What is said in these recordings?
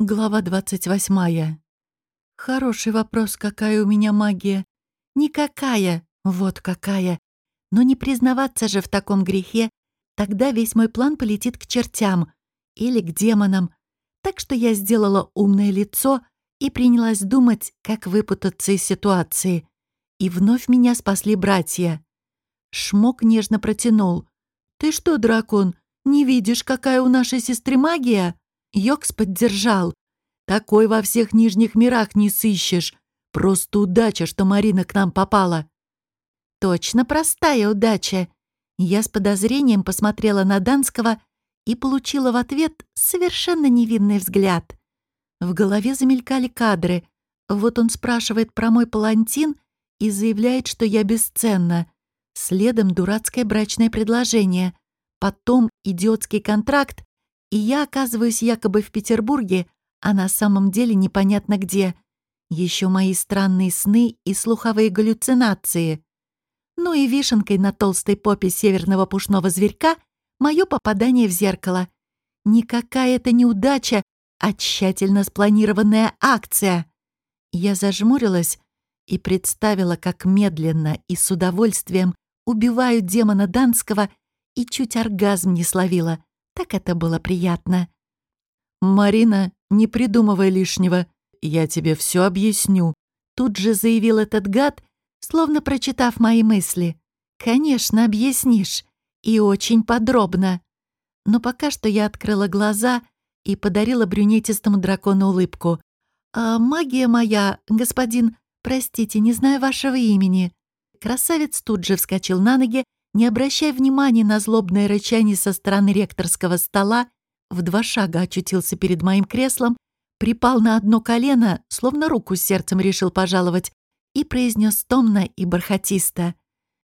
Глава 28. Хороший вопрос, какая у меня магия. Никакая, вот какая. Но не признаваться же в таком грехе, тогда весь мой план полетит к чертям или к демонам. Так что я сделала умное лицо и принялась думать, как выпутаться из ситуации. И вновь меня спасли братья. Шмок нежно протянул. «Ты что, дракон, не видишь, какая у нашей сестры магия?» Йокс поддержал. «Такой во всех нижних мирах не сыщешь. Просто удача, что Марина к нам попала». «Точно простая удача». Я с подозрением посмотрела на Данского и получила в ответ совершенно невинный взгляд. В голове замелькали кадры. Вот он спрашивает про мой палантин и заявляет, что я бесценна. Следом дурацкое брачное предложение. Потом идиотский контракт и я оказываюсь якобы в Петербурге, а на самом деле непонятно где. Еще мои странные сны и слуховые галлюцинации. Ну и вишенкой на толстой попе северного пушного зверька мое попадание в зеркало. Никакая это неудача, а тщательно спланированная акция. Я зажмурилась и представила, как медленно и с удовольствием убиваю демона Данского и чуть оргазм не словила. Так это было приятно. «Марина, не придумывай лишнего. Я тебе все объясню», — тут же заявил этот гад, словно прочитав мои мысли. «Конечно, объяснишь. И очень подробно». Но пока что я открыла глаза и подарила брюнетистому дракону улыбку. «А магия моя, господин, простите, не знаю вашего имени». Красавец тут же вскочил на ноги не обращая внимания на злобное рычание со стороны ректорского стола, в два шага очутился перед моим креслом, припал на одно колено, словно руку с сердцем решил пожаловать, и произнес томно и бархатисто.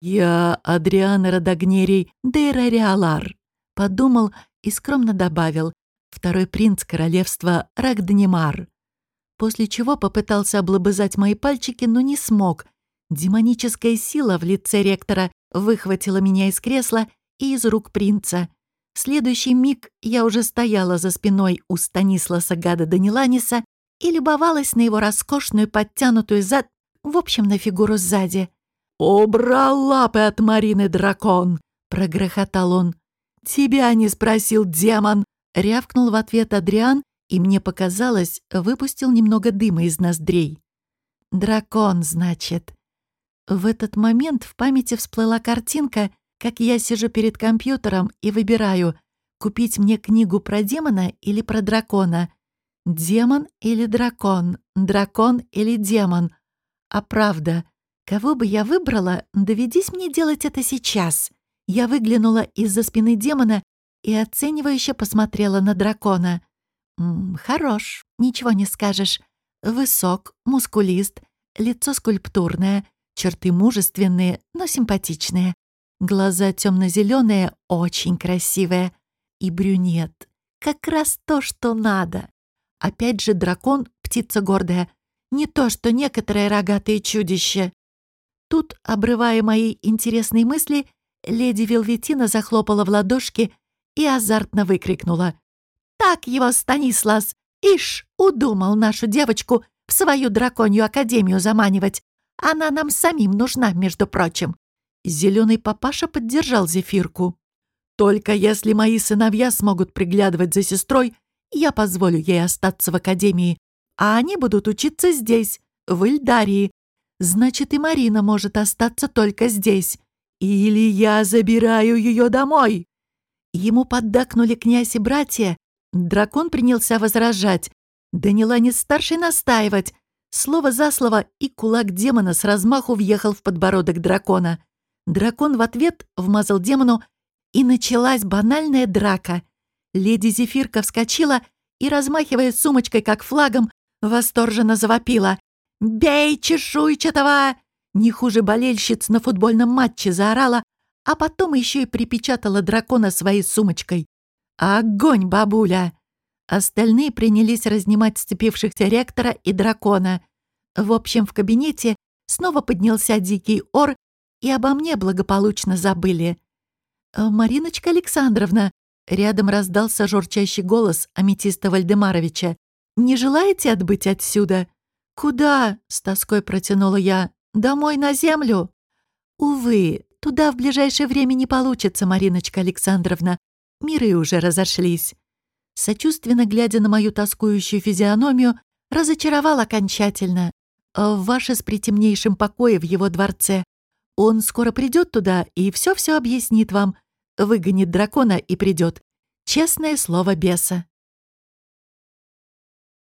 «Я Адриан Родогнерий Дейрариалар», подумал и скромно добавил «второй принц королевства Рагднимар», после чего попытался облобызать мои пальчики, но не смог. Демоническая сила в лице ректора выхватила меня из кресла и из рук принца. В следующий миг я уже стояла за спиной у Станисласа Гада Даниланиса и любовалась на его роскошную подтянутую зад, в общем, на фигуру сзади. «Убрал лапы от Марины, дракон!» — прогрохотал он. «Тебя не спросил демон!» — рявкнул в ответ Адриан, и мне показалось, выпустил немного дыма из ноздрей. «Дракон, значит. В этот момент в памяти всплыла картинка, как я сижу перед компьютером и выбираю, купить мне книгу про демона или про дракона. Демон или дракон, дракон или демон. А правда, кого бы я выбрала, доведись мне делать это сейчас. Я выглянула из-за спины демона и оценивающе посмотрела на дракона. М -м, хорош, ничего не скажешь. Высок, мускулист, лицо скульптурное — Черты мужественные, но симпатичные. Глаза темно-зеленые, очень красивые. И брюнет. Как раз то, что надо. Опять же дракон, птица гордая. Не то, что некоторые рогатые чудища. Тут, обрывая мои интересные мысли, леди Велветина захлопала в ладошки и азартно выкрикнула. «Так его, Станислас! Ишь, удумал нашу девочку в свою драконью академию заманивать. Она нам самим нужна, между прочим». Зеленый папаша поддержал Зефирку. «Только если мои сыновья смогут приглядывать за сестрой, я позволю ей остаться в академии, а они будут учиться здесь, в Ильдарии. Значит, и Марина может остаться только здесь. Или я забираю ее домой». Ему поддакнули князь и братья. Дракон принялся возражать. Даниланис-старший настаивать. Слово за слово, и кулак демона с размаху въехал в подбородок дракона. Дракон в ответ вмазал демону, и началась банальная драка. Леди Зефирка вскочила и, размахивая сумочкой, как флагом, восторженно завопила. «Бей чешуйчатого!» Не хуже болельщиц на футбольном матче заорала, а потом еще и припечатала дракона своей сумочкой. «Огонь, бабуля!» Остальные принялись разнимать сцепившихся ректора и дракона. В общем, в кабинете снова поднялся дикий ор, и обо мне благополучно забыли. «Э, «Мариночка Александровна», — рядом раздался журчащий голос Аметиста Вальдемаровича, не желаете отбыть отсюда?» «Куда?» — с тоской протянула я. «Домой на землю?» «Увы, туда в ближайшее время не получится, Мариночка Александровна. Миры уже разошлись». Сочувственно глядя на мою тоскующую физиономию, разочаровал окончательно. «Ваше с притемнейшим покоя в его дворце. Он скоро придет туда и все-все объяснит вам. Выгонит дракона и придет. Честное слово беса».